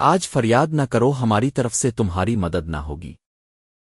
آج فریاد نہ کرو ہماری طرف سے تمہاری مدد نہ ہوگی۔